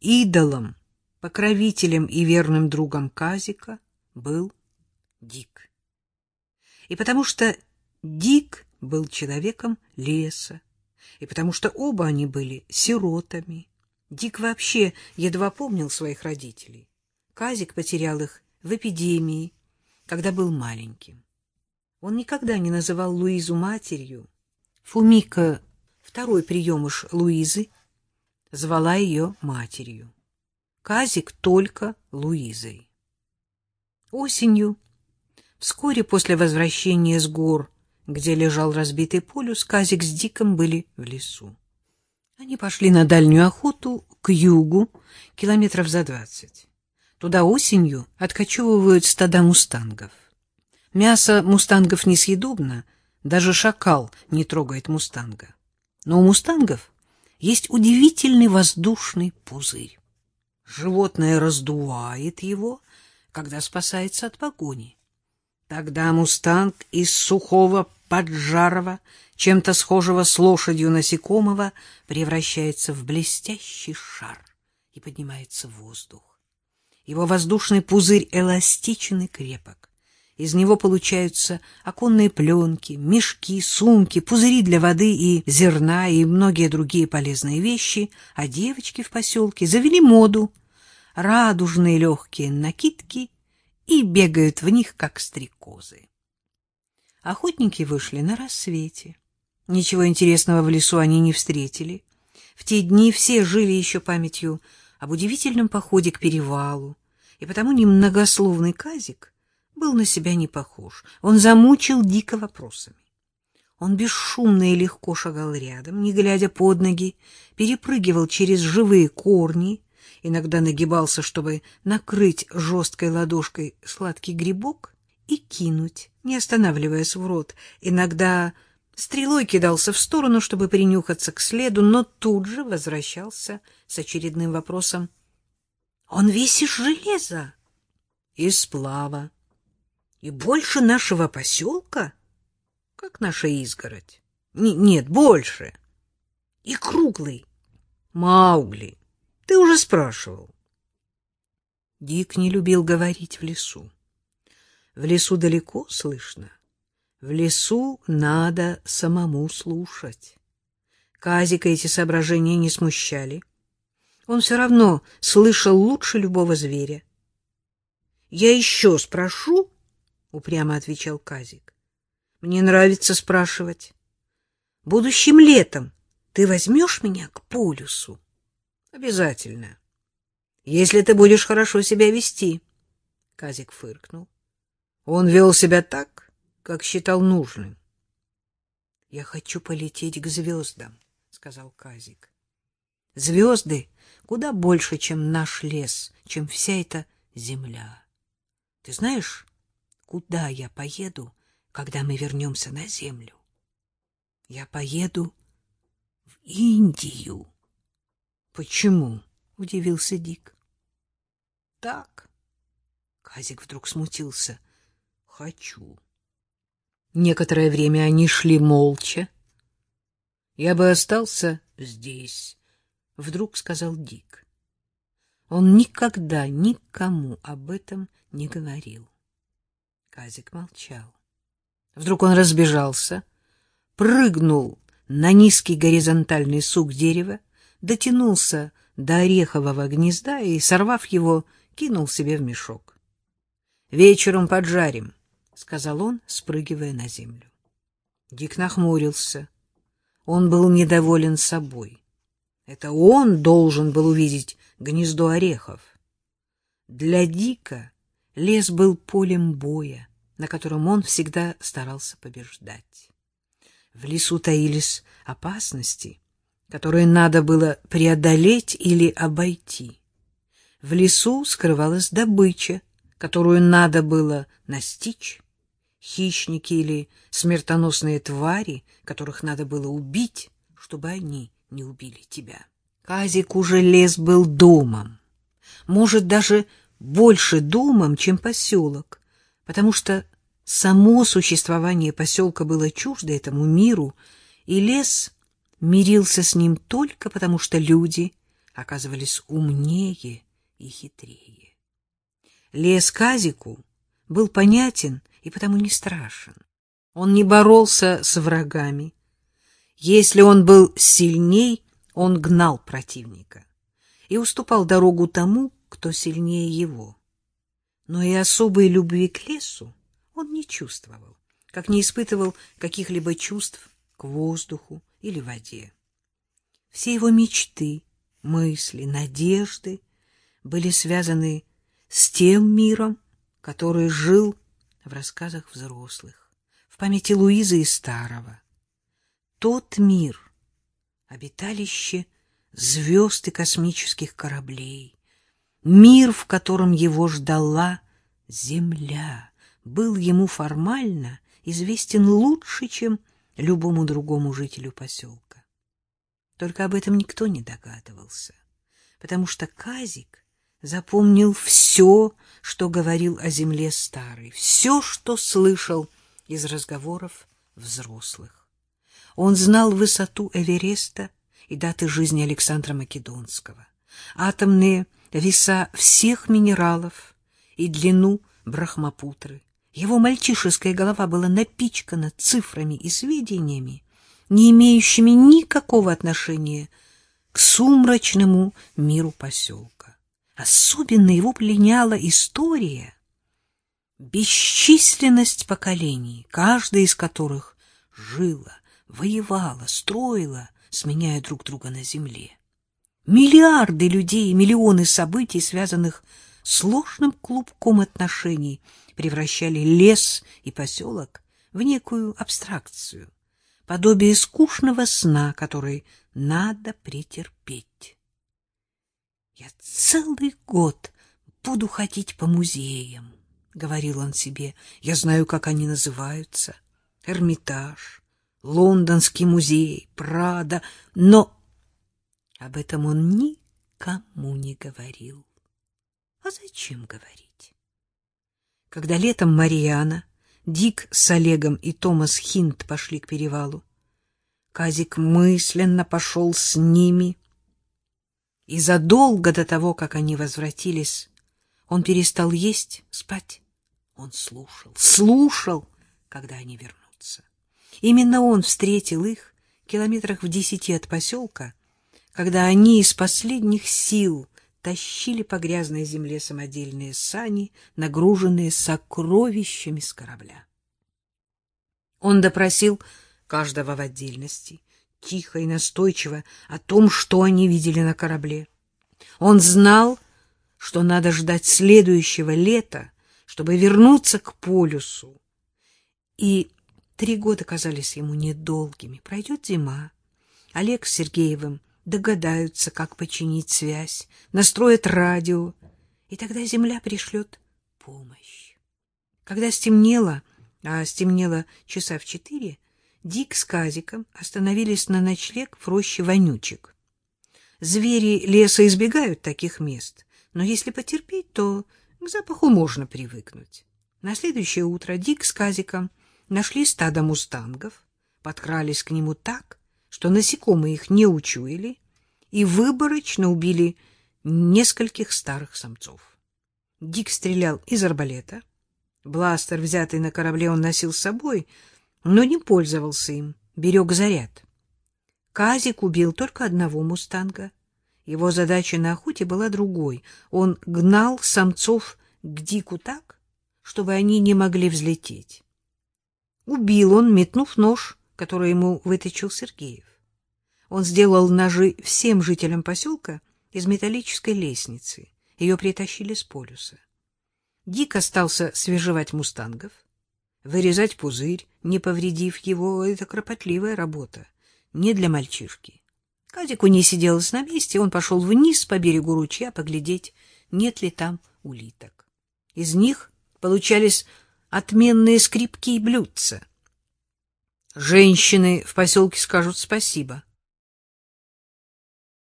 идолом, покровителем и верным другом Казика был Дик. И потому что Дик был человеком леса, и потому что оба они были сиротами. Дик вообще едва помнил своих родителей. Казик потерял их в эпидемии, когда был маленьким. Он никогда не называл Луизу матерью. Фумика, второй приемыш Луизы, звала ее матерью. Казик только Луизой. Осенью, вскоре после возвращения с гор, где лежал разбитый полюс, Казик с Диком были в лесу. Они пошли на дальнюю охоту к югу, километров за двадцать. Туда осенью откачевывают стада мустангов. Мясо мустангов несъедобно, даже шакал не трогает мустанга. Но у мустангов есть удивительный воздушный пузырь. Животное раздувает его, когда спасается от погони. Тогда мустанг из сухого, поджарого, чем-то схожего с лошадью насекомого превращается в блестящий шар и поднимается в воздух. Его воздушный пузырь эластичен и крепок. Из него получаются оконные пленки, мешки, сумки, пузыри для воды и зерна и многие другие полезные вещи, а девочки в поселке завели моду — радужные легкие накидки и бегают в них, как стрекозы. Охотники вышли на рассвете. Ничего интересного в лесу они не встретили. В те дни все жили еще памятью об удивительном походе к перевалу, и потому немногословный Казик был на себя не похож. Он замучил дико вопросами. Он бесшумно и легко шагал рядом, не глядя под ноги, перепрыгивал через живые корни, иногда нагибался, чтобы накрыть жесткой ладошкой сладкий грибок и кинуть, не останавливаясь в рот. Иногда стрелой кидался в сторону, чтобы принюхаться к следу, но тут же возвращался с очередным вопросом. — Он весь из железа? — Из сплава. — И больше нашего поселка? — Как наша изгородь. — Нет, больше. — И круглый. — Маугли. Ты уже спрашивал. Дик не любил говорить в лесу. В лесу далеко слышно. В лесу надо самому слушать. Казика эти соображения не смущали. Он все равно слышал лучше любого зверя. — Я еще спрошу, — упрямо отвечал Казик. — Мне нравится спрашивать. — Будущим летом ты возьмешь меня к полюсу? Обязательно. Если ты будешь хорошо себя вести. Казик фыркнул. Он вел себя так, как считал нужным. Я хочу полететь к звездам, сказал Казик. Звезды куда больше, чем наш лес, чем вся эта земля. Ты знаешь, куда я поеду, когда мы вернемся на землю? Я поеду в Индию. Почему? удивился Дик. Так. Казик вдруг смутился. Хочу. Некоторое время они шли молча. Я бы остался здесь, вдруг сказал Дик. Он никогда никому об этом не говорил. Казик молчал. Вдруг он разбежался, прыгнул на низкий горизонтальный сук дерева дотянулся до орехового гнезда и, сорвав его, кинул себе в мешок. — Вечером поджарим, — сказал он, спрыгивая на землю. Дик нахмурился. Он был недоволен собой. Это он должен был увидеть гнездо орехов. Для Дика лес был полем боя, на котором он всегда старался побеждать. В лесу таились опасности — которые надо было преодолеть или обойти. В лесу скрывалась добыча, которую надо было настичь, хищники или смертоносные твари, которых надо было убить, чтобы они не убили тебя. Казик уже лес был домом, может, даже больше домом, чем поселок, потому что само существование поселка было чуждо этому миру, и лес мирился с ним только потому, что люди оказывались умнее и хитрее. Лес Казику был понятен и потому не страшен. Он не боролся с врагами. Если он был сильней, он гнал противника и уступал дорогу тому, кто сильнее его. Но и особой любви к лесу он не чувствовал, как не испытывал каких-либо чувств к воздуху или воде. Все его мечты, мысли, надежды были связаны с тем миром, который жил в рассказах взрослых, в памяти Луизы и Старого. Тот мир — обиталище звезд и космических кораблей, мир, в котором его ждала Земля, был ему формально известен лучше, чем любому другому жителю поселка. Только об этом никто не догадывался, потому что Казик запомнил все, что говорил о земле старый, все, что слышал из разговоров взрослых. Он знал высоту Эвереста и даты жизни Александра Македонского, атомные веса всех минералов и длину Брахмапутры. Его мальчишеская голова была напичкана цифрами и сведениями, не имеющими никакого отношения к сумрачному миру поселка. Особенно его пленяла история, бесчисленность поколений, каждая из которых жила, воевала, строила, сменяя друг друга на земле. Миллиарды людей, миллионы событий, связанных сложным клубком отношений, превращали лес и поселок в некую абстракцию, подобие скучного сна, который надо претерпеть. «Я целый год буду ходить по музеям», — говорил он себе. «Я знаю, как они называются. Эрмитаж, Лондонский музей, Прада, но об этом он никому не говорил. А зачем говорить? Когда летом Мариана, Дик с Олегом и Томас Хинт пошли к перевалу, Казик мысленно пошел с ними, и задолго до того, как они возвратились, он перестал есть, спать. Он слушал, слушал, когда они вернутся. Именно он встретил их километрах в десяти от поселка, когда они из последних сил тащили по грязной земле самодельные сани, нагруженные сокровищами с корабля. Он допросил каждого в отдельности, тихо и настойчиво о том, что они видели на корабле. Он знал, что надо ждать следующего лета, чтобы вернуться к полюсу. И Три года казались ему недолгими. Пройдет зима. Олег с Сергеевым догадаются, как починить связь, настроят радио, и тогда земля пришлет помощь. Когда стемнело, а стемнело часа в четыре, Дик с Казиком остановились на ночлег в роще вонючек. Звери леса избегают таких мест, но если потерпеть, то к запаху можно привыкнуть. На следующее утро Дик с Казиком нашли стадо мустангов, подкрались к нему так, что насекомые их не учуяли, и выборочно убили нескольких старых самцов. Дик стрелял из арбалета. Бластер, взятый на корабле, он носил с собой, но не пользовался им, берег заряд. Казик убил только одного мустанга. Его задача на охоте была другой. Он гнал самцов к Дику так, чтобы они не могли взлететь. Убил он, метнув нож, который ему выточил Сергеев. Он сделал ножи всем жителям поселка из металлической лестницы. Ее притащили с полюса. Дик остался свежевать мустангов. Вырезать пузырь, не повредив его, — это кропотливая работа. Не для мальчишки. Казику не сиделось на месте, он пошел вниз по берегу ручья поглядеть, нет ли там улиток. Из них получались отменные скрипки и блюдца. Женщины в поселке скажут спасибо.